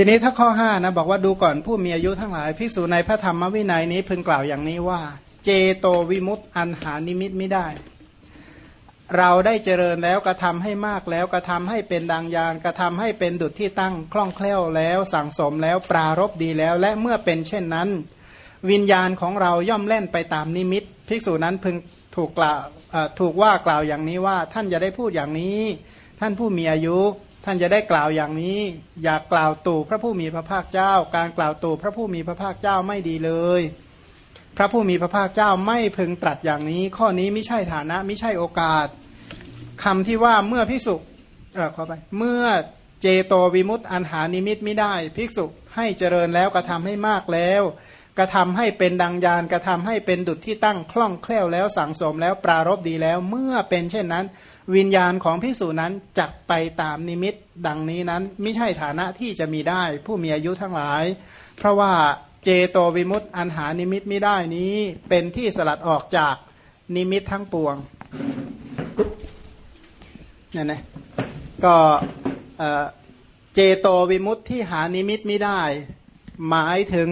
ทีนี้ถ้าข้อห้านะบอกว่าดูก่อนผู้มีอายุทั้งหลายภิกษุในพระธรรมวินัยนี้พึงกล่าวอย่างนี้ว่า เจโตวิมุตต์อันหานิมิตไม่ได้ เราได้เจริญแล้วกระทำให้มากแล้วกระทำให้เป็นดังยานกระทำให้เป็นดุจที่ตั้งคล่องแคล่วแล้วสั่งสมแล้วปรารบดีแล้ว และเมื่อเป็นเช่นนั้น วิญญาณของเราย่อมเล่นไปตามนิมิต ภิกษุนั้นพึงถูกกล่าวถูกว่ากล่าวอย่างนี้ว่า ท่านจะได้พูดอย่างนี้ ท่านผู้มีอายุ ท่านจะได้กล่าวอย่างนี้ อยากกล่าวตู่พระผู้มีพระภาคเจ้า การกล่าวตู่พระผู้มีพระภาคเจ้าไม่ดีเลย พระผู้มีพระภาคเจ้าไม่พึงตรัสอย่างนี้ ข้อนี้ไม่ใช่ฐานะไม่ใช่โอกาสคำที่ว่าเมื่อภิกษุเออขอไป เมื่อเจโตวิมุตต์อันหานิมิตไม่ได้ ภิกษุให้เจริญแล้วกระทำให้มากแล้ว กระทำให้เป็นดังยานกระทำให้เป็นดุจที่ตั้งคล่องแคล่วแล้วสังสมแล้วปรารบดีแล้ว เมื่อเป็นเช่นนั้น วิญญาณของพิสูจนั้นจักไปตามนิมิต ดังนี้นั้นไม่ใช่ฐานะที่จะมีได้ ผู้มีอายุทั้งหลาย เพราะว่าเจโตวิมุตต์อันหานิมิตไม่ได้นี้เป็นที่สลัดออกจากนิมิตทั้งปวงนี่นะก็เจโตวิมุตต์ที่หานิมิตไม่ได้ หมายถึง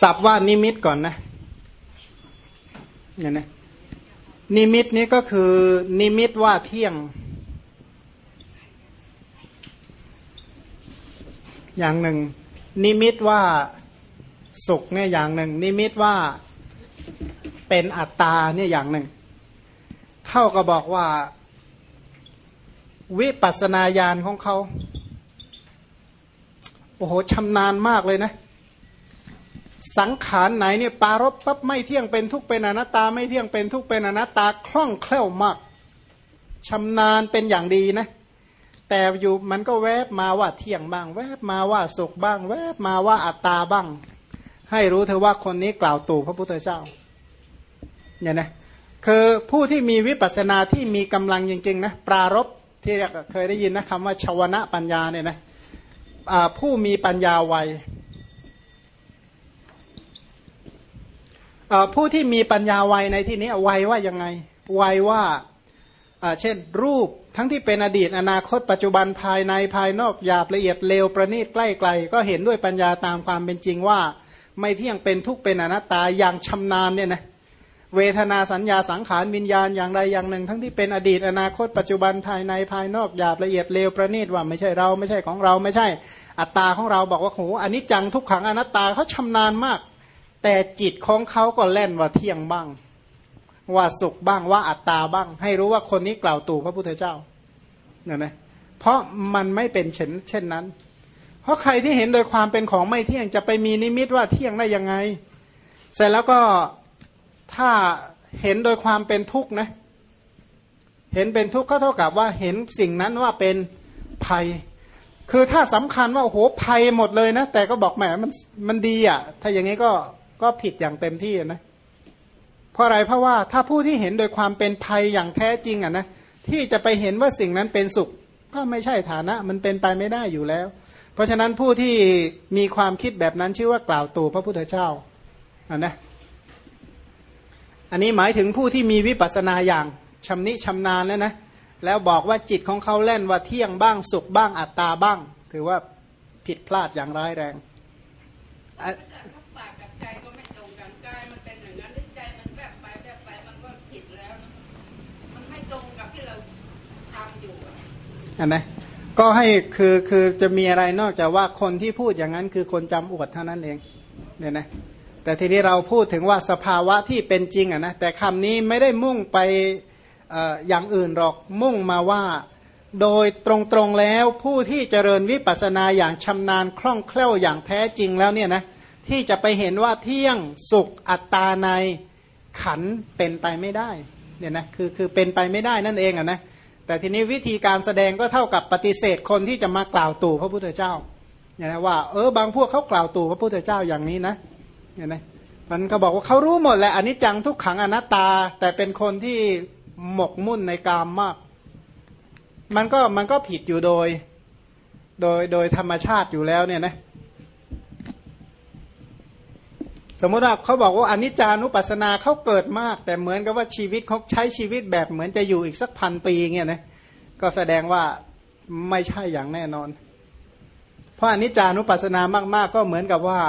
สับว่านิมิตก่อนนะเนี่ยนะนิมิตนี้ก็คือนิมิตว่าเที่ยง อย่างหนึ่ง นิมิตว่าสุขเนี่ยอย่างหนึ่ง นิมิตว่าเป็นอัตตาเนี่ยอย่างหนึ่ง เท่ากับบอกว่า วิปัสนาญาณของเขา โอ้โหชำนาญมากเลยนะ สังขารไหนเนี่ยปารบปั๊บไม่เที่ยงเป็นทุกเป็นอนัตตา ไม่เที่ยงเป็นทุกเป็นอนัตตาคล่องแคล่วมากชำนาญเป็นอย่างดีนะ แต่อยู่มันก็แวบมาว่าเที่ยงบ้าง แวบมาว่าสุขบ้าง แวบมาว่าอัตตาบ้าง ให้รู้เธอว่าคนนี้กล่าวตู่พระพุทธเจ้าเนี่ยนะคือผู้ที่มีวิปัสสนาที่มีกำลังจริงๆนะปรารบที่เคยได้ยินนะคำว่าชาวนะปัญญาเนี่ยนะ ผู้มีปัญญาไวผู้ที่มีปัญญาไวในที่นี้ไวว่ายังไงไวว่าเช่นรูปทั้งที่เป็นอดีตอนาคตปัจจุบันภายในภายนอกหยาบละเอียดเลวประณีตใกล้ไกล ก็เห็นด้วยปัญญาตามความเป็นจริงว่า ไม่เที่ยงเป็นทุกเป็นอนัตตาอย่างชำนาญเนี่ยนะเเวทนาสัญญาสังขารวิญญาณอย่างใดอย่างหนึ่ง ทั้งที่เป็นอดีตอนาคตปัจจุบันภายในภายนอกหยาบละเอียดเลวประณีตว่าไม่ใช่เราไม่ใช่ของเราไม่ใช่ อัตตาของเราบอกว่าโหอันนี้จังทุกขังอนัตตาเขาชำนาญมาก แต่จิตของเขาก็เล่นว่าเที่ยงบ้าง ว่าสุขบ้างว่าอัตตาบ้าง ให้รู้ว่าคนนี้กล่าวตู่พระพุทธเจ้าเนี่ยนะเพราะมันไม่เป็นเช่นเช่นนั้น เพราะใครที่เห็นโดยความเป็นของไม่เที่ยงจะไปมีนิมิตว่าเที่ยงได้ยังไง เสร็จแล้วก็ ถ้าเห็นโดยความเป็นทุกข์นะเห็นเป็นทุกข์ก็เท่ากับว่าเห็นสิ่งนั้นว่าเป็นภัย คือถ้าสำคัญว่าโอ้โหภัยหมดเลยนะ แต่ก็บอกแหมมันมันดีอะ ถ้าอย่างนี้ก็ก็ผิดอย่างเต็มที่นะเพราะอะไรเพราะว่าถ้าผู้ที่เห็นโดยความเป็นภัยอย่างแท้จริงอะนะที่จะไปเห็นว่าสิ่งนั้นเป็นสุข ก็ไม่ใช่ฐานะ มันเป็นไปไม่ได้อยู่แล้ว เพราะฉะนั้นผู้ที่มีความคิดแบบนั้นชื่อว่ากล่าวตู่พระพุทธเจ้าอะนะ อันนี้หมายถึงผู้ที่มีวิปัสสนาอย่างชำนิชำนาญแล้วนะ แล้วบอกว่าจิตของเขาเล่นว่าเที่ยงบ้างสุขบ้างอัตตาบ้าง ถือว่าผิดพลาดอย่างร้ายแรงอันนะก็ให้คือคือจะมีอะไรนอกจากว่าคนที่พูดอย่างนั้นคือคนจำอวดเท่านั้นเองเนี่ยนะ แต่ทีนี้เราพูดถึงว่าสภาวะที่เป็นจริงอะนะแต่คำนี้ไม่ได้มุ่งไปออย่างอื่นหรอกมุ่งมาว่า โดยตรงๆแล้วผู้ที่เจริญวิปัสสนาอย่างชำนาญคล่องแคล่วอย่างแท้จริงแล้วเนี่ยนะที่จะไปเห็นว่าเที่ยงสุขอัตตาในขันเป็นไปไม่ได้เนี่ยนะคือคือเป็นไปไม่ได้นั่นเองอะนะแต่ทีนี้วิธีการแสดงก็เท่ากับปฏิเสธคนที่จะมากล่าวตู่พระพุทธเจ้าเนี่ยนะว่าเออบางพวกเขากล่าวตู่พระพุทธเจ้าอย่างนี้นะ เห็นไหมมันก็บอกว่าเขารู้หมดแหละอันนี้จังทุกขังอนัตตา แต่เป็นคนที่หมกมุ่นในกามมาก มันก็มันก็ผิดอยู่โดย โดยโดยธรรมชาติอยู่แล้วเนี่ยนะสมมติว่าเขาบอกว่าอนิจจานุปัสสนาเขาเกิดมาก แต่เหมือนกับว่าชีวิตเขาใช้ชีวิตแบบเหมือนจะอยู่อีกสักพันปีเงี้ยนะก็แสดงว่าไม่ใช่อย่างแน่นอน เพราะอนิจจานุปัสสนามาก ๆ ก็เหมือนกับว่า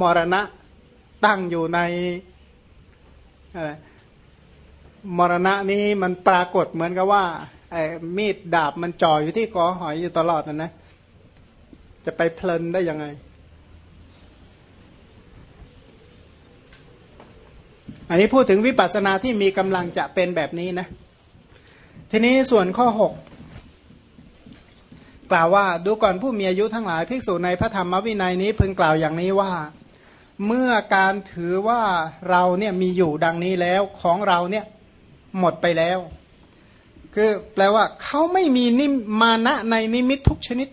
มรณะตั้งอยู่ในมรณะนี้มันปรากฏเหมือนกับว่าไอ้มีดดาบมันจ่ออยู่ที่กอหอยอยู่ตลอดนะนะ จะไปเพลินได้ยังไง อันนี้พูดถึงวิปัสสนาที่มีกำลังจะเป็นแบบนี้นะ ทีนี้ส่วนข้อหก กล่าวว่าดูก่อนผู้มีอายุทั้งหลายภิกษุในพระธรรมวินัยนี้พึงกล่าวอย่างนี้ว่า เมื่อการถือว่าเราเนี่ยมีอยู่ดังนี้แล้วของเราเนี่ยหมดไปแล้ว คือแปลว่าเขาไม่มีนิมานะในนิมิตทุกชนิด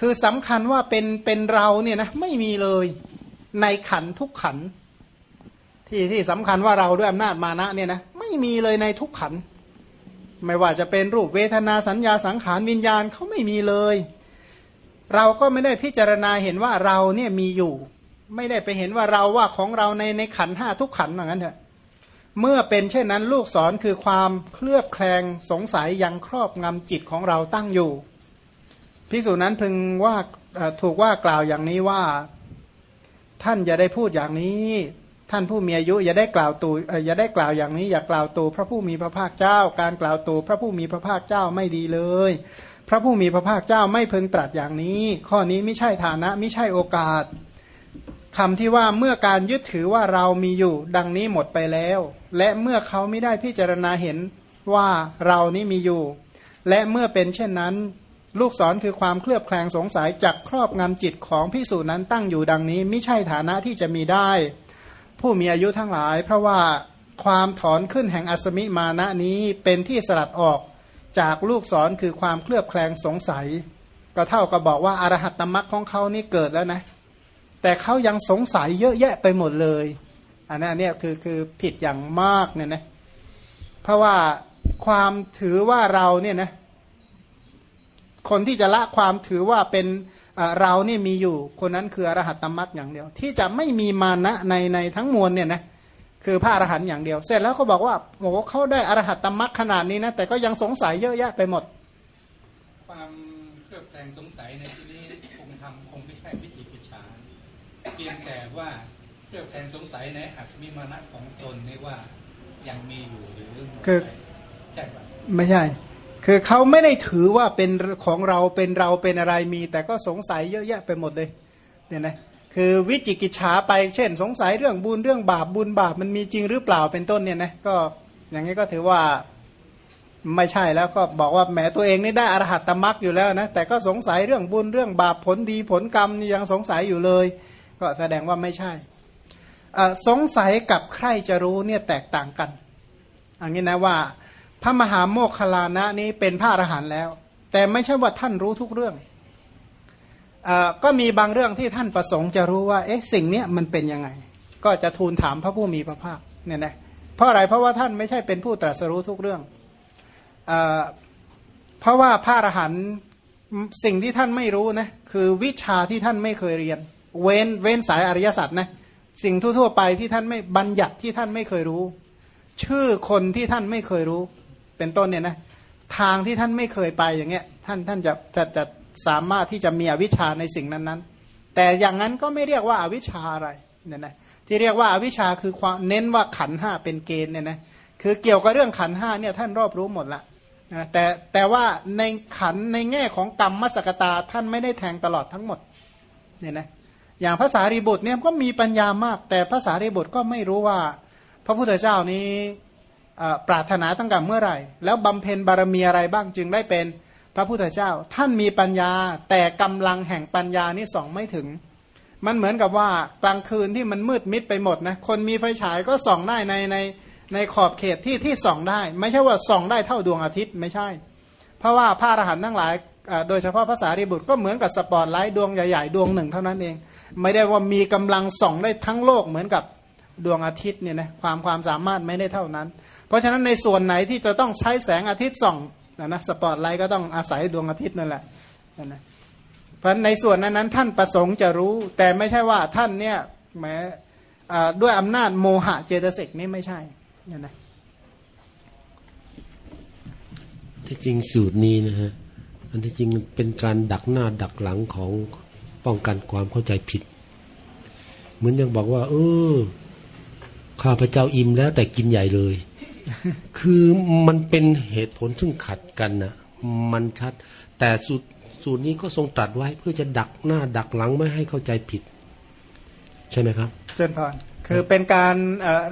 คือสำคัญว่าเป็นเป็นเราเนี่ยนะไม่มีเลยในขันทุกขันที่ที่สำคัญว่าเราด้วยอำนาจมานะเนี่ยนะไม่มีเลยในทุกขัน ไม่ว่าจะเป็นรูปเวทนาสัญญาสังขารวิญญาณเขาไม่มีเลย เราก็ไม่ได้พิจารณาเห็นว่าเราเนี่ยมีอยู่ ไม่ได้ไปเห็นว่าเราว่าของเราในในขันห้าทุกขันอย่างนั้นเถอะเมื่อเป็นเช่นนั้นลูกศรคือความเคลือบแคลงสงสัยยังครอบงำจิตของเราตั้งอยู่พิสูจนั้นพึงว่าถูกว่ากล่าวอย่างนี้ว่า ท่านอย่าได้พูดอย่างนี้ ท่านผู้มีอายุอย่าได้กล่าวตูอย่าได้กล่าวอย่างนี้อย่ากล่าวตูพระผู้มีพระภาคเจ้า การกล่าวตูพระผู้มีพระภาคเจ้าไม่ดีเลย พระผู้มีพระภาคเจ้าไม่พึงตรัสอย่างนี้ ข้อนี้ไม่ใช่ฐานะไม่ใช่โอกาสคำที่ว่าเมื่อการยึดถือว่าเรามีอยู่ดังนี้หมดไปแล้ว และเมื่อเขาไม่ได้พิจารณาเห็นว่าเรานี้มีอยู่ และเมื่อเป็นเช่นนั้น ลูกศรคือความเคลือบแคลงสงสัยจากครอบงำจิตของพิสูจนั้นตั้งอยู่ดังนี้ ไม่ใช่ฐานะที่จะมีได้ ผู้มีอายุทั้งหลาย เพราะว่าความถอนขึ้นแห่งอสมิมาณะนี้เป็นที่สลัดออกจากลูกศรคือความเคลือบแคลงสงสัย ก็เท่ากับบอกว่าอารหัตตมรักของเขานี่เกิดแล้วนะ แต่เขายังสงสัยเยอะแยะไปหมดเลย อันนี้เนี่ยคือคือผิดอย่างมากเนี่ยนะเพราะว่าความถือว่าเราเนี่ยนะคนที่จะละความถือว่าเป็น เราเนี่ยมีอยู่ คนนั้นคืออรหัตตมรักอย่างเดียว ที่จะไม่มีมานะในในทั้งมวลเนี่ยนะคือพระอรหันต์อย่างเดียว เสร็จแล้วเขาบอกว่าโอ้เขาได้อรหัตตมรักขนาดนี้นะแต่ก็ยังสงสัยเยอะแยะไปหมด ความเครือบแคลงสงสัยในที่นี้คงทำคงไม่ใช่วิจิเพียงแต่ว่าเพื่อแทนสงสัยในอัศมิมานะของตนนี่ว่ายังมีอยู่หรือคือใช่ปะไม่ใช่ คือเขาไม่ได้ถือว่าเป็นของเราเป็นเราเป็นอะไรมี แต่ก็สงสัยเยอะแยะไปหมดเลยเนี่ยนะคือวิจิกิจฉาไปเช่น สงสัยเรื่องบุญเรื่องบาปบุญบาปมันมีจริงหรือเปล่าเป็นต้นเนี่ยนะก็อย่างนี้ก็ถือว่าไม่ใช่แล้วก็บอกว่าแหมตัวเองนี่ได้อรหัตตมรักอยู่แล้วนะแต่ก็สงสัยเรื่องบุญเรื่องบาปผลดีผลกรรมยังสงสัยอยู่เลย ก็แสดงว่าไม่ใช่สงสัยกับใครจะรู้เนี่ยแตกต่างกันอันนี้นะว่า พระมหาโมคคลานะนี้เป็นพระอรหันต์แล้ว แต่ไม่ใช่ว่าท่านรู้ทุกเรื่องอก็มีบางเรื่องที่ท่านประสงค์จะรู้ว่าเอ๊ะสิ่งนี้มันเป็นยังไง ก็จะทูลถามพระผู้มีพระภาคเนี่ยนะเพราะอะไรเพราะว่าท่านไม่ใช่เป็นผู้ตรัสรู้ทุกเรื่องอเพราะว่าพระอรหันต์สิ่งที่ท่านไม่รู้นะคือวิชาที่ท่านไม่เคยเรียน เว้นเว้นสายอริยสัจนะสิ่งทั่วๆไปที่ท่านไม่บัญญัติที่ท่านไม่เคยรู้ ชื่อคนที่ท่านไม่เคยรู้ เป็นต้นเนี่ยนะทางที่ท่านไม่เคยไปอย่างเงี้ยท่านท่านจะจะจะสามารถที่จะมีอวิชชาในสิ่งนั้นๆ แต่อย่างนั้นก็ไม่เรียกว่าอวิชชาอะไรเนี่ยนะที่เรียกว่าอวิชชาคือความเน้นว่าขันห้าเป็นเกณฑ์เนี่ยนะคือเกี่ยวกับเรื่องขันห้าเนี่ยท่านรอบรู้หมดละนะแต่แต่ว่าในขันในแง่ของกรรมมสกตาท่านไม่ได้แทงตลอดทั้งหมดเนี่ยนะอย่างภาษารีบุตรเนี่ยก็มีปัญญามาก แต่ภาษารีบุตรก็ไม่รู้ว่า พระพุทธเจ้านี้ ปรารถนาตั้งแต่เมื่อไหร่ แล้วบำเพ็ญบารมีอะไรบ้างจึงได้เป็นพระพุทธเจ้า ท่านมีปัญญาแต่กำลังแห่งปัญญานี่ส่องไม่ถึง มันเหมือนกับว่ากลางคืนที่มันมืดมิดไปหมดนะคนมีไฟฉายก็ส่องได้ในในในขอบเขตที่ที่ส่องได้ ไม่ใช่ว่าส่องได้เท่าดวงอาทิตย์ไม่ใช่ เพราะว่าพระอรหันต์ทั้งหลาย โดยเฉพาะภาษารีบุตรก็เหมือนกับสปอตไลท์ดวงใหญ่ๆ ดวงหนึ่งเท่านั้นเอง ไม่ได้ว่ามีกำลังส่องได้ทั้งโลกเหมือนกับดวงอาทิตย์เนี่ยนะความความสามารถไม่ได้เท่านั้น เพราะฉะนั้นในส่วนไหนที่จะต้องใช้แสงอาทิตย์ส่องนะนะสปอตไลท์ก็ต้องอาศัยดวงอาทิตย์นั่นแหละนะนะเพราะในส่วนนั้นนั้นท่านประสงค์จะรู้ แต่ไม่ใช่ว่าท่านเนี่ยแม้ด้วยอำนาจโมหะเจตสิกนี่ไม่ใช่เนี่ยนะที่จริงสูตรนี้นะฮะอันที่จริงเป็นการดักหน้าดักหลังของป้องกันความเข้าใจผิด เหมือนยังบอกว่า เออข้าพเจ้าอิ่มแล้วแต่กินใหญ่เลย คือมันเป็นเหตุผลซึ่งขัดกันนะมันชัด แต่สูตรสูตรนี้ก็ทรงตรัสไว้เพื่อจะดักหน้าดักหลังไม่ให้เข้าใจผิด ใช่ไหมครับ เจนพรคือเป็นการ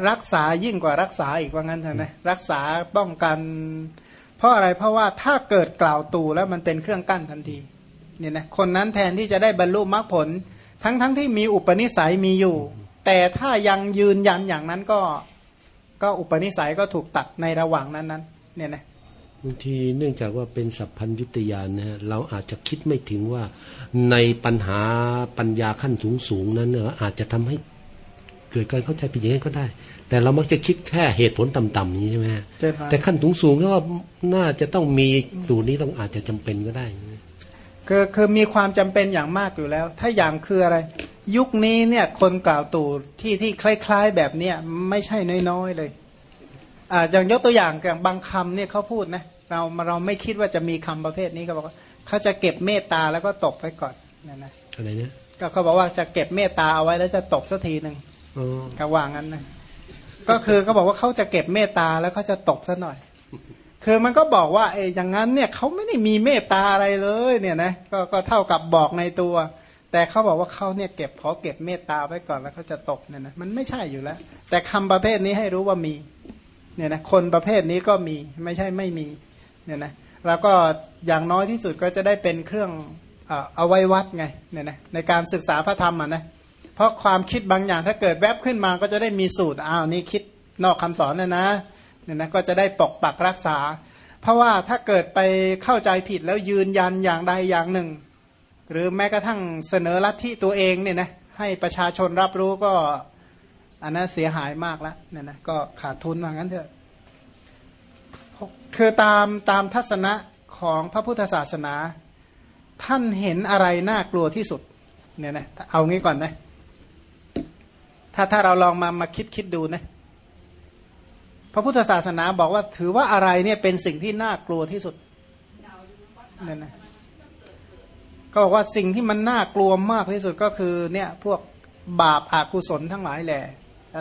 รักษายิ่งกว่ารักษาอีกว่างั้นเถอะนะรักษาป้องกัน เพราะอะไรเพราะว่าถ้าเกิดกล่าวตูแล้วมันเป็นเครื่องกั้นทันทีเนี่ยนะคนนั้นแทนที่จะได้บรรลุมรรคผล ทั้งทั้งที่มีอุปนิสัยมีอยู่ แต่ถ้ายังยืนยันอย่างนั้นก็ ก็อุปนิสัยก็ถูกตัดในระหว่างนั้นนั้นเนี่ยนะบางทีเนื่องจากว่าเป็นสัพพัญญุตยานนะฮะเราอาจจะคิดไม่ถึงว่าในปัญหาปัญญาขั้นสูงสูงนั้นเนอะอาจจะทำให้เกิดการเข้าใจผิดอย่างนั้นก็ได้ แต่เรามักจะคิดแค่เหตุผลต่ำๆนี้ใช่ไหมแต่ขั้นสูงสูงก็น่าจะต้องมีสูตรนี้ต้องอาจจะจำเป็นก็ได้ คือคือมีความจำเป็นอย่างมากอยู่แล้ว ถ้าอย่างคืออะไร ยุคนี้เนี่ยคนกล่าวตู่ที่ที่คล้ายๆแบบเนี้ยไม่ใช่น้อยๆเลยอ่าอย่างยกตัวอย่างอย่างบางคำเนี่ยเขาพูดนะเราเราไม่คิดว่าจะมีคำประเภทนี้เขาบอกว่าเขาจะเก็บเมตตาแล้วก็ตบไว้ก่อนนั่นนะอะไรเนี่ยก็เขาบอกว่าจะเก็บเมตตาเอาไว้แล้วจะตบสักทีหนึ่งก็ว่างั้นนะก็คือเขาบอกว่าเขาจะเก็บเมตตาแล้วเขาจะตบซะหน่อย คือมันก็บอกว่าเออย่างนั้นเนี่ยเขาไม่ได้มีเมตตาอะไรเลยเนี่ยนะก็ก็เท่ากับบอกในตัว แต่เขาบอกว่าเขาเนี่ยเก็บขอเก็บเมตตาไว้ก่อนแล้วเขาจะตกเนี่ยนะมันไม่ใช่อยู่แล้ว แต่คำประเภทนี้ให้รู้ว่ามีเนี่ยนะคนประเภทนี้ก็มีไม่ใช่ไม่มีเนี่ยนะแล้วก็อย่างน้อยที่สุดก็จะได้เป็นเครื่องเอาไว้วัดไงเนี่ยนะในการศึกษาพระธรรมอะนะเพราะความคิดบางอย่างถ้าเกิดแวบขึ้นมาก็จะได้มีสูตรอ้าวนี่คิดนอกคำสอนนะนะ เนี่ยนะก็จะได้ปกปักรักษา เพราะว่าถ้าเกิดไปเข้าใจผิดแล้วยืนยันอย่างใดอย่างหนึ่ง หรือแม้กระทั่งเสนอลัทธิตัวเองเนี่ยนะให้ประชาชนรับรู้ก็อันนั้นเสียหายมากแล้วเนี่ยนะก็ขาดทุนว่างั้นเถอะคือตามตามทัศนะของพระพุทธศาสนา ท่านเห็นอะไรน่ากลัวที่สุดเนี่ยนะเอางี้ก่อนนะถ้าถ้าเราลองมามาคิดคิดดูนะ พระพุทธศาสนาบอกว่าถือว่าอะไรเนี่ยเป็นสิ่งที่น่ากลัวที่สุดนั่นนะก็บอกว่าสิ่งที่มันน่ากลัวมากที่สุดก็คือเนี่ยพวกบาปอากุศลทั้งหลายแหละ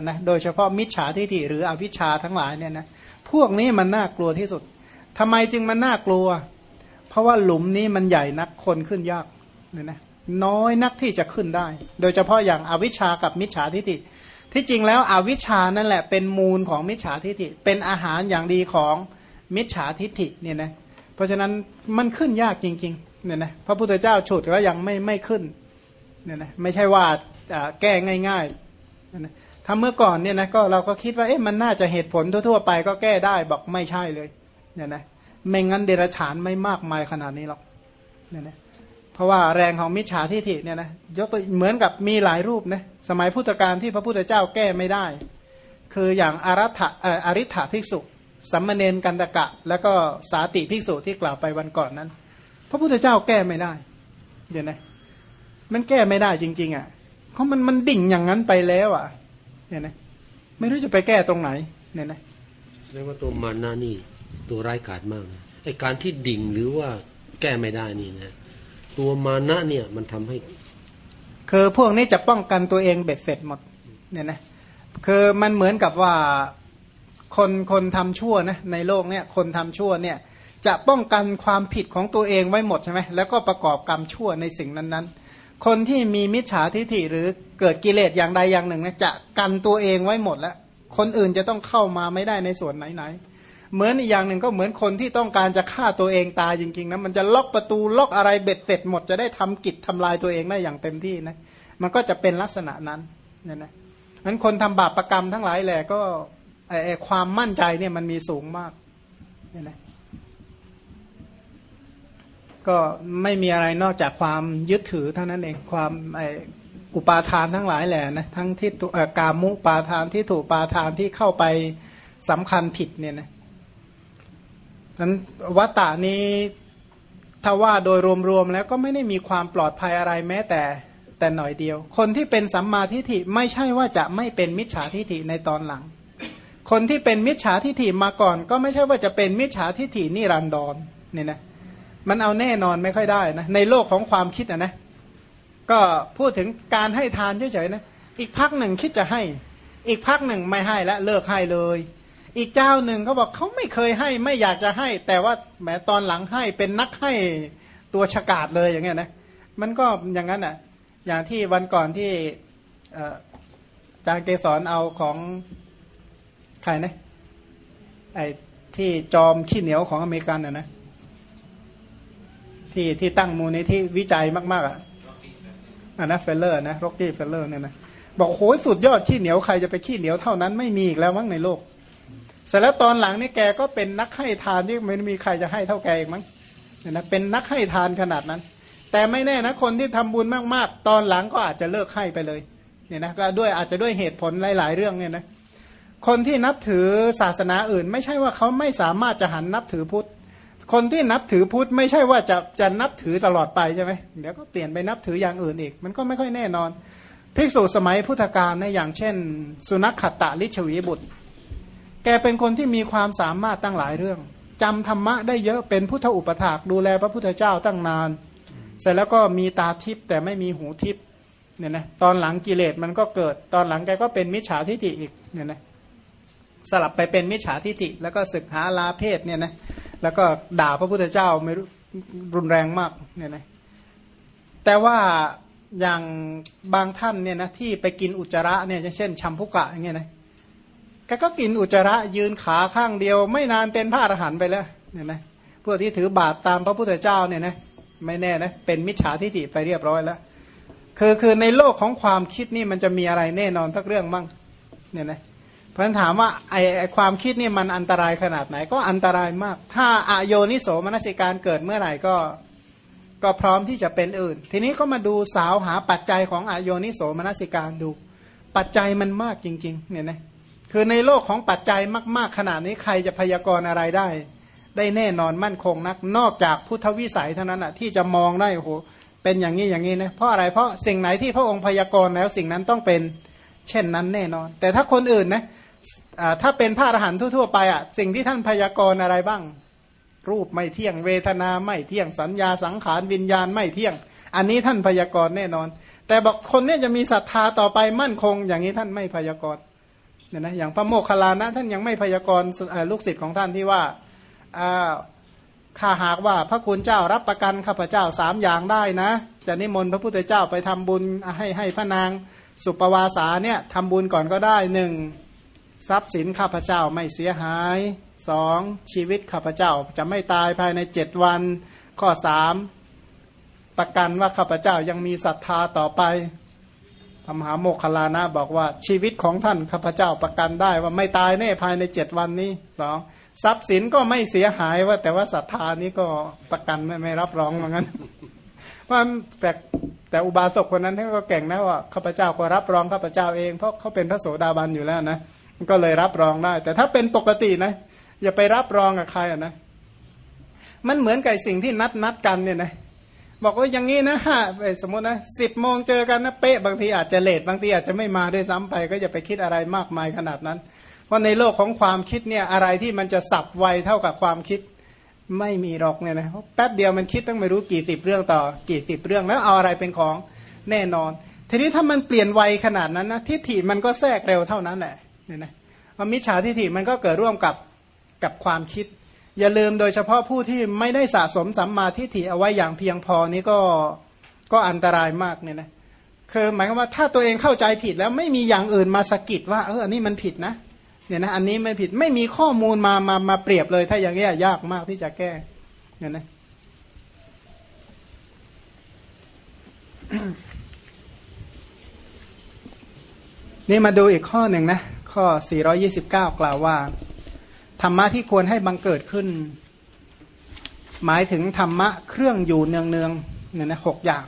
นะโดยเฉพาะมิจฉาทิฏฐิหรืออวิชชาทั้งหลายเนี่ยนะพวกนี้มันน่ากลัวที่สุดทำไมจึงมันน่ากลัว เพราะว่าหลุมนี้มันใหญ่นักคนขึ้นยากเนี่ยนะน้อยนักที่จะขึ้นได้ โดยเฉพาะอย่างอวิชชากับมิจฉาทิฏฐิ ที่จริงแล้วอวิชานั่นแหละเป็นมูลของมิจฉาทิฏฐิเป็นอาหารอย่างดีของมิจฉาทิฏฐิเนี่ยนะเพราะฉะนั้นมันขึ้นยากจริงๆเนี่ยนะพระพุทธเจ้าฉุดก็ยังไม่ไม่ขึ้นเนี่ยนะไม่ใช่ว่าแก้ง่ายๆนะถ้าเมื่อก่อนเนี่ยนะก็เราก็คิดว่าเอ๊ะมันน่าจะเหตุผลทั่วๆไปก็แก้ได้บอกไม่ใช่เลยเนี่ยนะไม่งั้นเดรัจฉานไม่มากมายขนาดนี้หรอกเนี่ยนะ เพราะว่าแรงของมิจฉาทิฏฐิเนี่ยนะยกตัวเหมือนกับมีหลายรูปนะสมัยพุทธกาลที่พระพุทธเจ้าแก้ไม่ได้ คืออย่างอารัฐอ,อริ t ภิกษุสัมมเนนกันตกะ แล้วก็สาติภิกษุที่กล่าวไปวันก่อนนั้น พระพุทธเจ้าแก้ไม่ได้เดี๋ยวนะมันแก้ไม่ได้จริง ๆ อะเพราะมันมันดิ่งอย่างนั้นไปแล้วอะเนี่ยนะไม่รู้จะไปแก้ตรงไหนเนี่ยนะเรียกว่าตัวมานานี่ตัวร้ายกาจมากนะไอการที่ดิ่งหรือว่าแก้ไม่ได้นี่นะ ตัวมานะเนี่ยมันทำให้ คือพวกนี้จะป้องกันตัวเองเบ็ดเสร็จหมดเนี่ยนะคือมันเหมือนกับว่าคนคนทำชั่วนะในโลกเนี่ยคนทำชั่วเนี่ยจะป้องกันความผิดของตัวเองไว้หมดใช่ไหมแล้วก็ประกอบกรรมชั่วในสิ่งนั้นๆ คนที่มีมิจฉาทิฐิหรือเกิดกิเลสอย่างใดอย่างหนึ่งเนี่ยจะกันตัวเองไว้หมดแล้ว คนอื่นจะต้องเข้ามาไม่ได้ในส่วนไหนๆ เหมือนอีกอย่างหนึ่งก็เหมือนคนที่ต้องการจะฆ่าตัวเองตายจริงๆนะมันจะล็อกประตูล็อกอะไรเบ็ดเสร็จหมดจะได้ทำกิจทำลายตัวเองได้อย่างเต็มที่นะมันก็จะเป็นลักษณะนั้นเนี่ยนะนั้นคนทำบาปประกรรมทั้งหลายแหละก็ไอความมั่นใจเนี่ยมันมีสูงมากเนี่ยนะก็ไม่มีอะไรนอกจากความยึดถือเท่านั้นเองความไออุปาทานทั้งหลายแหละนะทั้งที่กามุปาทานที่ถูกปาทานที่เข้าไปสำคัญผิดเนี่ยนะ นั้นวัตตานี้ถ้าว่าโดยรวมๆแล้วก็ไม่ได้มีความปลอดภัยอะไรแม้แต่แต่หน่อยเดียว คนที่เป็นสัมมาทิฏฐิไม่ใช่ว่าจะไม่เป็นมิจฉาทิฏฐิในตอนหลัง คนที่เป็นมิจฉาทิฏฐิมาก่อน ก็ไม่ใช่ว่าจะเป็นมิจฉาทิฏฐินิรันดรเนี่ยนะมันเอาแน่นอนไม่ค่อยได้นะในโลกของความคิดนะนะก็พูดถึงการให้ทานเฉยๆนะอีกพักหนึ่งคิดจะให้ อีกพักหนึ่งไม่ให้แล้วเลิกให้เลย อีกเจ้าหนึ่งเขาบอกเขาไม่เคยให้ไม่อยากจะให้ แต่ว่าแหมตอนหลังให้เป็นนักให้ตัวฉกาดเลยอย่างเงี้ยนะมันก็อย่างนั้นอะอย่างที่วันก่อนที่อาจารย์เกสรเอาของใครนะไอ้ที่จอมขี้เหนียวของอเมริกันอะนะที่ที่ตั้งมูลนิธิวิจัยมากๆอะอันนะเฟลเลอร์นะร็อกกี้เฟลเลอร์เนี่ยนะบอกโอ้ยสุดยอดขี้เหนียวใครจะไปขี้เหนียวเท่านั้นไม่มีอีกแล้วมั้งในโลก เสร็จแล้วตอนหลังนี่แกก็เป็นนักให้ทานที่ไม่มีใครจะให้เท่าแกอีกมั้งเนี่ยนะเป็นนักให้ทานขนาดนั้น แต่ไม่แน่นะคนที่ทำบุญมากๆ ตอนหลังก็อาจจะเลิกให้ไปเลยเนี่ยนะก็ด้วยอาจจะด้วยเหตุผลหลาย ๆ เรื่องเนี่ยนะคนที่นับถือศาสนาอื่น ไม่ใช่ว่าเขาไม่สามารถจะหันนับถือพุทธ คนที่นับถือพุทธไม่ใช่ว่าจะจะนับถือตลอดไปใช่ไหมเดี๋ยวก็เปลี่ยนไปนับถืออย่างอื่นอีก มันก็ไม่ค่อยแน่นอน ภิกษุสมัยพุทธกาลนะอย่างเช่น สุนัขขตตะลิชวีบุตร แกเป็นคนที่มีความสามารถตั้งหลายเรื่องจำธรรมะได้เยอะเป็นพุทธอุปถากดูแลพระพุทธเจ้าตั้งนาน เสร็จแล้วก็มีตาทิพย์แต่ไม่มีหูทิพย์เนี่ยนะตอนหลังกิเลสมันก็เกิด ตอนหลังแกก็เป็นมิจฉาทิฏฐิอีกเนี่ยนะสลับไปเป็นมิจฉาทิฏฐิแล้วก็ศึกหาลาเพศเนี่ยนะแล้วก็ด่าพระพุทธเจ้าไม่รู้รุนแรงมากเนี่ยนะแต่ว่าอย่างบางท่านเนี่ยนะที่ไปกินอุจจาระเนี่ยเช่นชัมพุกะอย่างเงี้ยนะ กก็กินอุจจาระยืนขาข้างเดียว ไม่นานเป็นพระอรหันต์ไปแล้วเนี่ยนะพวกที่ถือบาตรตามพระพุทธเจ้าเนี่ยนะไม่แน่นะเป็นมิจฉาทิฏฐิไปเรียบร้อยแล้ว คือคือในโลกของความคิดนี่มันจะมีอะไรแน่นอนสักเรื่องบ้างเนี่ยนะเพราะฉะนั้นถามว่าไอไอความคิดนี่มันอันตรายขนาดไหนก็อันตรายมาก ถ้าอโยนิโสมนสิการเกิดเมื่อไหร่ก็ก็พร้อมที่จะเป็นอื่น ทีนี้ก็มาดูสาวหาปัจจัยของอโยนิโสมนสิการดู ปัจจัยมันมากจริง ๆ เนี่ยนะ คือในโลกของปัจจัยมาก ๆ ขนาดนี้ใครจะพยากรณ์อะไรได้ ได้แน่นอนมั่นคงนัก นอกจากพุทธวิสัยเท่านั้นอะที่จะมองได้โอ้โหเป็นอย่างนี้อย่างนี้นะเพราะอะไรเพราะสิ่งไหนที่พระองค์พยากรณ์แล้วสิ่งนั้นต้องเป็น เช่นนั้นแน่นอน แต่ถ้าคนอื่นนะถ้าเป็นพระอรหันต์ทั่วๆไปอะสิ่งที่ท่านพยากรณ์อะไรบ้าง รูปไม่เที่ยงเวทนาไม่เที่ยงสัญญาสังขารวิญญาณไม่เที่ยง อันนี้ท่านพยากรณ์แน่นอน แต่บอกคนนี้จะมีศรัทธาต่อไปมั่นคง อย่างนี้ท่านไม่พยากรณ์ เนี่ยนะอย่างพระโมคคัลลานะท่านยังไม่พยากรณ์ลูกศิษย์ของท่านที่ว่าข้าหากว่าพระคุณเจ้ารับประกันข้าพเจ้าสามอย่างได้นะ จะนิมนต์พระพุทธเจ้าไปทำบุญให้ให้พระนางสุปวาสาเนี่ยทำบุญก่อนก็ได้หนึ่งทรัพย์สินข้าพเจ้าไม่เสียหายสองชีวิตข้าพเจ้าจะไม่ตายภายในเจ็ดวัน ข้อสามประกันว่าข้าพเจ้ายังมีศรัทธาต่อไป ธรรมหาโมคคลานะบอกว่าชีวิตของท่านข้าพเจ้าประกันได้ว่าไม่ตายแน่ภายในเจ็ดวันนี้สองทรัพย์สินก็ไม่เสียหายว่า แต่ว่าศรัทธานี้ก็ประกันไม่ไม่รับรองเหมือนกันว่าแต่แต่อุบาสกคนนั้นท่านก็เก่งนะว่าข้าพเจ้าก็รับรองข้าพเจ้าเองเพราะเขาเป็นพระโสดาบันอยู่แล้วนะก็เลยรับรองได้ แต่ถ้าเป็นปกตินะอย่าไปรับรองกับใครอะนะ มันเหมือนกับสิ่งที่นัดนัดกันเนี่ยนะ บอกว่าอย่างนี้นะฮะสมมตินะสิบโมงเจอกันนะเป๊ะบางทีอาจจะเลทบางทีอาจจะไม่มาด้วยซ้ำไป ก็อย่าไปคิดอะไรมากมายขนาดนั้น เพราะในโลกของความคิดเนี่ยอะไรที่มันจะสับไวเท่ากับความคิดไม่มีหรอกเนี่ยนะแป๊บเดียวมันคิดต้องไม่รู้กี่สิบเรื่องต่อกี่สิบเรื่องแล้วเอาอะไรเป็นของแน่นอน ทีนี้ถ้ามันเปลี่ยนไวขนาดนั้นนะทิฏฐิมันก็แทรกเร็วเท่านั้นแหละเนี่ยนะมิจฉาทิฏฐิมันก็เกิดร่วมกับกับความคิด อย่าลืมโดยเฉพาะผู้ที่ไม่ได้สะสมสัมมาทิฏฐิเอาไว้อย่างเพียงพอนี้ก็ก็อันตรายมากเนี่ยนะคือหมายความว่าถ้าตัวเองเข้าใจผิดแล้วไม่มีอย่างอื่นมาสกิดว่าเอออันนี้มันผิดนะเนี่ยนะอันนี้ไม่ผิดไม่มีข้อมูลมามามาเปรียบเลย ถ้าอย่างนี้ยากมากที่จะแก้เนี่ยนะนี่มาดูอีกข้อหนึ่งนะ ข้อ 429 กล่าวว่า ธรรมะที่ควรให้บังเกิดขึ้น หมายถึงธรรมะเครื่องอยู่เนืองเนืองเนี่ยนะหกอย่าง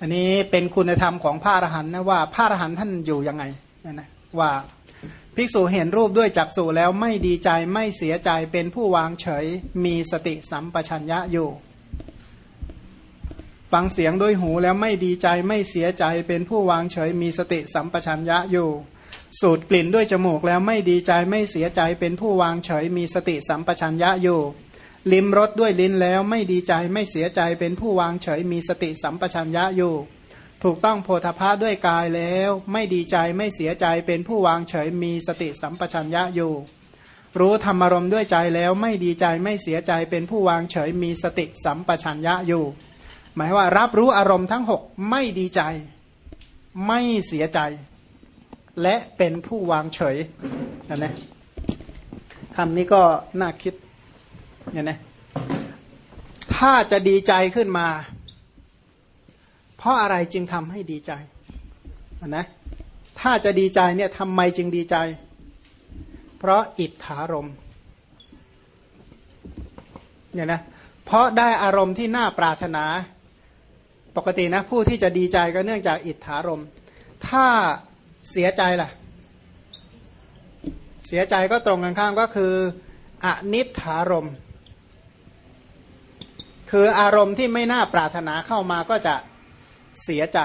อันนี้เป็นคุณธรรมของพระอรหันต์นะว่าพระอรหันต์ท่านอยู่ยังไงเนี่ยนะว่าภิกษุเห็นรูปด้วยจักษุแล้วไม่ดีใจไม่เสียใจเป็นผู้วางเฉยมีสติสัมปชัญญะอยู่ฟังเสียงด้วยหูแล้วไม่ดีใจไม่เสียใจเป็นผู้วางเฉยมีสติสัมปชัญญะอยู่ สูดกลิ่นด้วยจมูกแล้วไม่ดีใจไม่เสียใจเป็นผู้วางเฉยมีสติสัมปชัญญะอยู่ลิ้มรสด้วยลิ้นแล้วไม่ดีใจไม่เสียใจเป็นผู้วางเฉยมีสติสัมปชัญญะอยู่ ถูกต้องโพธพะด้วยกายแล้ว ไม่ดีใจไม่เสียใจเป็นผู้วางเฉยมีสติสัมปชัญญะอยู่ รู้ธรรมารมณ์ด้วยใจแล้วไม่ดีใจไม่เสียใจเป็นผู้วางเฉยมีสติสัมปชัญญะอยู่ หมายว่ารับรู้อารมณ์ทั้งหกไม่ดีใจ ไม่เสียใจ และเป็นผู้วางเฉยนะนะคำนี้ก็น่าคิดเนี่ยนะถ้าจะดีใจขึ้นมา เพราะอะไรจึงทำให้ดีใจนะถ้าจะดีใจเนี่ยทำไมจึงดีใจ เพราะอิทธารมเนี่ยนะเพราะได้อารมณ์ที่น่าปรารถนา ปกตินะผู้ที่จะดีใจก็เนื่องจากอิทธารมถ้า เสียใจล่ะ เสียใจก็ตรงกันข้ามก็คืออนิถารมคืออารมณ์ที่ไม่น่าปรารถนาเข้ามาก็จะเสียใจ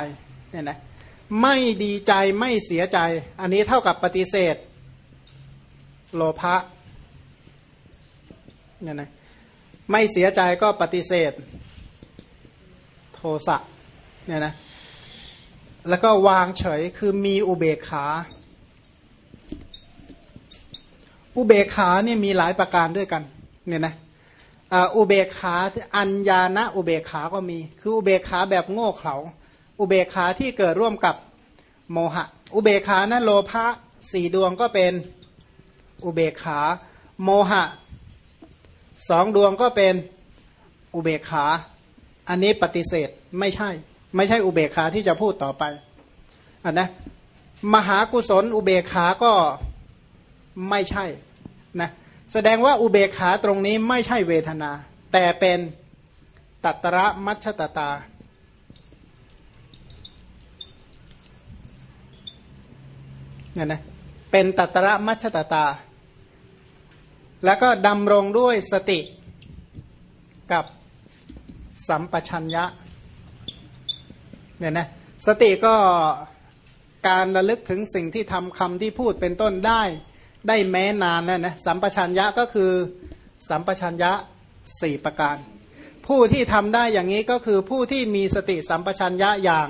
เนี่ยนะไม่ดีใจไม่เสียใจ อันนี้เท่ากับปฏิเสธ โลภะเนี่ยนะไม่เสียใจก็ปฏิเสธ โทสะเนี่ยนะ แล้วก็วางเฉยคือมีอุเบกขา อุเบกขาเนี่ยมีหลายประการด้วยกันเนี่ยนะอุเบกขาอัญญาณอุเบกขาก็มี คืออุเบกขาแบบโง่เขลาอุเบกขาที่เกิดร่วมกับโมหะ อุเบกขานะโลภะสี่ดวงก็เป็นอุเบกขาโมหะสองดวงก็เป็นอุเบกขา อันนี้ปฏิเสธไม่ใช่ ไม่ใช่อุเบกขาที่จะพูดต่อไปอันนะมหากุศลอุเบกขาก็ไม่ใช่นะแสดงว่าอุเบกขาตรงนี้ไม่ใช่เวทนา แต่เป็นตัตระมัชตตา เนี่ยนะเป็นตัตระมัชตตา แล้วก็ดำรงด้วยสติกับสัมปชัญญะ เนี่ยนะสติก็การระลึกถึงสิ่งที่ทำคำที่พูดเป็นต้นได้ ได้แม้นานแล้วนะสัมปชัญญะก็คือสัมปชัญญะสี่ประการ ผู้ที่ทำได้อย่างนี้ก็คือผู้ที่มีสติสัมปชัญญะอย่าง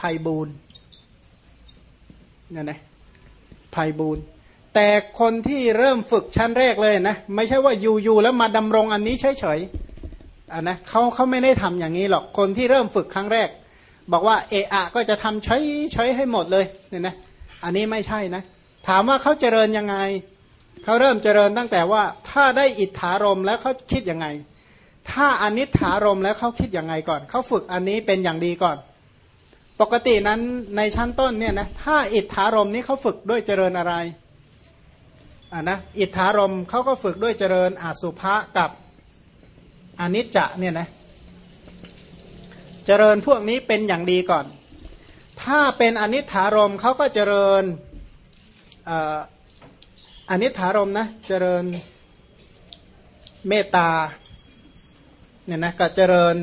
ภัยบูนเนี่ยนะภัยบูนแต่คนที่เริ่มฝึกชั้นแรกเลยนะไม่ใช่ว่าอยู่ๆแล้วมาดำรงอันนี้เฉยๆอะนะเขาเขาไม่ได้ทำอย่างนี้หรอกคนที่เริ่มฝึกครั้งแรก บอกว่าเอะอะก็จะทำใช้ใช้ให้หมดเลยเนี่ยนะอันนี้ไม่ใช่นะ ถามว่าเขาเจริญยังไงเขาเริ่มเจริญตั้งแต่ว่าถ้าได้อิทธารมแล้วเขาคิดยังไง ถ้าอนิถารมแล้วเขาคิดยังไงก่อนเขาฝึกอันนี้เป็นอย่างดีก่อน ปกตินั้นในชั้นต้นเนี่ยนะถ้าอิทธารมนี้เขาฝึกด้วยเจริญอะไรอ่านะอิทธารมเขาก็ฝึกด้วยเจริญอาสุภะกับอนิจจะเนี่ยนะ เจริญพวกนี้เป็นอย่างดีก่อน ถ้าเป็นอนิถารมเขาก็เจริญอนนี้ถารมนะเจริญเมตตาเนี่ยนะก็เจริญ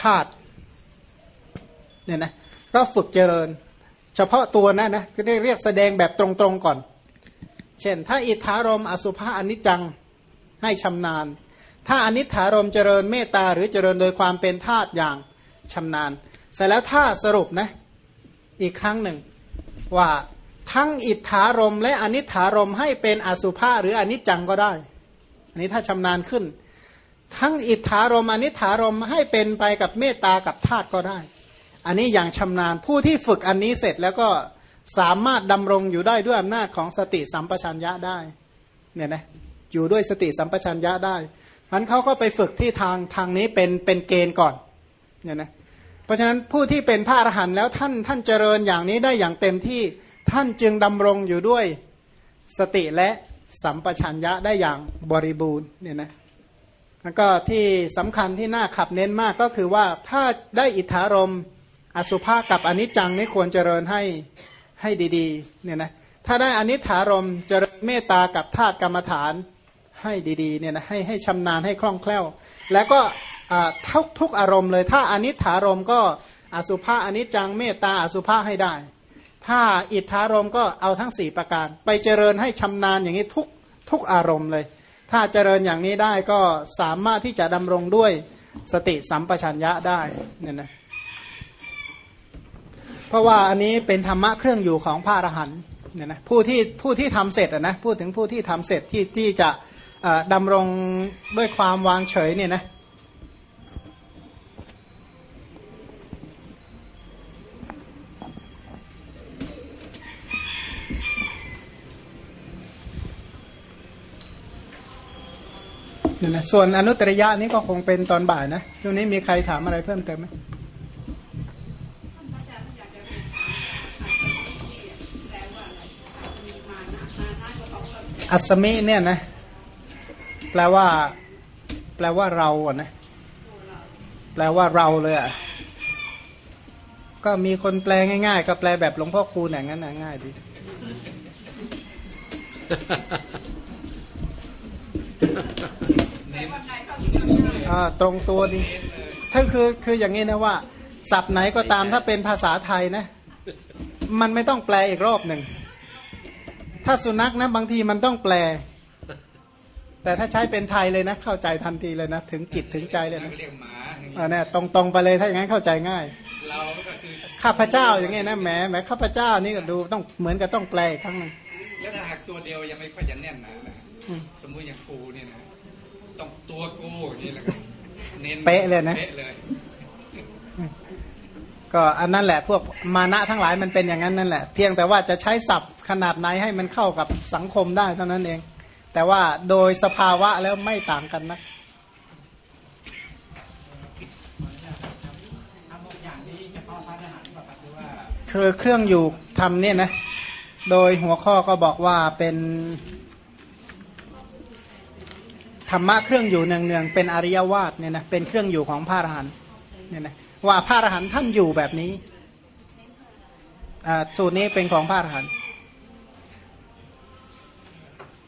ธาตุเนี่ยนะก็ฝึกเจริญ เฉพาะตัวนะนะก็ได้เรียกแสดงแบบตรงๆก่อน เช่น ถ้าอิทธารมอสุภะอนิจจังให้ชำนาญ ถ้าอนิถารมเจริญเมตตาหรือเจริญโดยความเป็นธาตุอย่าง ชำนาญ เสร็จแล้วถ้าสรุปนะอีกครั้งหนึ่ง ว่าทั้งอิทธารมและอนิถารมให้เป็นอสุภะหรืออนิจจังก็ได้ อันนี้ถ้าชำนาญขึ้น ทั้งอิทธารมอนิถารมให้เป็นไปกับเมตตากับธาตุก็ได้ อันนี้อย่างชำนาญผู้ที่ฝึกอันนี้เสร็จแล้วก็สามารถดำรงอยู่ได้ด้วยอำนาจของสติสัมปชัญญะได้เนี่ยนะอยู่ด้วยสติสัมปชัญญะได้พันเขาก็ไปฝึกที่ทางทางนี้เป็นเป็นเกณฑ์ก่อนเนี่ยนะ เพราะฉะนั้นผู้ที่เป็นพระอรหันต์แล้วท่านท่านเจริญอย่างนี้ได้อย่างเต็มที่ท่านจึงดำรงอยู่ด้วยสติและสัมปชัญญะได้อย่างบริบูรณ์เนี่ยนะแล้วก็ที่สำคัญที่น่าขับเน้นมากก็คือว่าถ้าได้อิทธารมอสุภากับอนิจจังนี่ควรเจริญให้ให้ดีๆเนี่ยนะถ้าได้อนิถารมเจริญเมตตากับธาตุกรรมฐานให้ดีๆเนี่ยนะให้ให้ชำนาญให้คล่องแคล่ว แล้วก็ ทุกทุกอารมณ์เลย ถ้าอนิถารมก็อสุภะอนิจจังเมตตาอสุภะให้ได้ ถ้าอิทธารมก็เอาทั้งสี่ประการ ไปเจริญให้ชำนาญอย่างนี้ทุกทุกอารมณ์เลย ถ้าเจริญอย่างนี้ได้ก็สามารถที่จะดำรงด้วยสติสัมปชัญญะได้เนี่ยนะเพราะว่าอันนี้เป็นธรรมะเครื่องอยู่ของพระอรหันต์เนี่ยนะผู้ที่ผู้ที่ทำเสร็จนะพูดถึงผู้ที่ทำเสร็จที่ที่จะเอ่อดำรงด้วยความวางเฉยเนี่ยนะ นะส่วนอนุตริยะนี้ก็คงเป็นตอนบ่ายนะช่วงนี้มีใครถามอะไรเพิ่มเติมไหมอัศมิเนี่ยนะ แปลว่า แปลว่าเราอะนะ แปลว่าเราเลยอะ ก็มีคนแปลง่ายๆ ก็แปลแบบหลวงพ่อคูณอย่างนั้นนะง่ายดีอ ตรงตัวดีถ้าคือคืออย่างนี้นะว่าศัพท์ไหนก็ตามถ้าเป็นภาษาไทยนะ มันไม่ต้องแปลอีกรอบหนึ่ง ถ้าสุนัขนะบางทีมันต้องแปล แต่ถ้าใช้เป็นไทยเลยนะ เข้าใจทันทีเลยนะ ถึงจิตถึงใจเลยนะเรียกหมาอย่างนี้อ่าเนี่ยตรงตรงๆไปเลยถ้าอย่างนั้นเข้าใจง่ายเราก็คือข้าพเจ้าอย่างงี้นะแหมแหมข้าพเจ้านี่ก็ดูต้องเหมือนกับต้องแปลอีกครั้งหนึ่งแล้วถ้าหากตัวเดียวยังไม่ค่อยจะแน่นหนานะอืมสมมุติอย่างกูเนี่ยนะ ต้องตัวกูอย่างนี้แหละครับเน้นเป๊ะเลยนะเป๊ะเลยก็อันนั้นแหละพวกมานะทั้งหลายมันเป็นอย่างนั้นนั่นแหละ เพียงแต่ว่าจะใช้ศัพท์ขนาดไหนให้มันเข้ากับสังคมได้เท่านั้นเอง แต่ว่าโดยสภาวะแล้วไม่ต่างกันนะทำอย่างนี้เฉพาะพระทหารป่ะครับหรือว่าคือเครื่องอยู่ทำเนี่ยนะ โดยหัวข้อก็บอกว่าเป็น ธรรมะเครื่องอยู่เนืองๆเป็นอริยวาสเนี่ยนะเป็นเครื่องอยู่ของพระอรหันต์เนี่ยนะว่าพระอรหันต์ท่านอยู่แบบนี้อ่าสูตรนี้เป็นของพระอรหันต์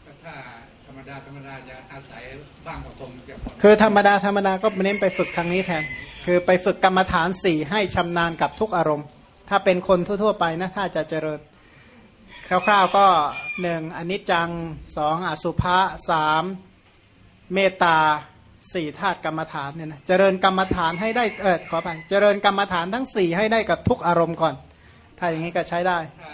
ก็ถ้าธรรมดาธรรมดาจะอาศัยบ้างกว่าคงจะพอคือธรรมดาธรรมดาก็เน้นไปฝึกทางนี้แทน คือไปฝึกกรรมฐานสี่ให้ชำนาญกับทุกอารมณ์ ถ้าเป็นคนทั่ว ๆ ไปนะถ้าจะเจริญ คร่าวๆก็หนึ่งอนิจจังสองอสุภะสาม เมตตาสี่ธาตุกรรมฐานเนี่ยนะเจริญกรรมฐานให้ได้เออขอไปเจริญกรรมฐานทั้งสี่ให้ได้กับทุกอารมณ์ก่อน ถ้าอย่างนี้ก็ใช้ได้ถ้า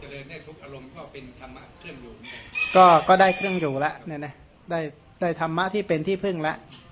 เจริญได้ทุกอารมณ์ก็เป็นธรรมะเครื่องอยู่เหมือนกันก็ก็ได้เครื่องอยู่แล้วเนี่ยนะได้ได้ธรรมะที่เป็นที่พึ่งแล้วค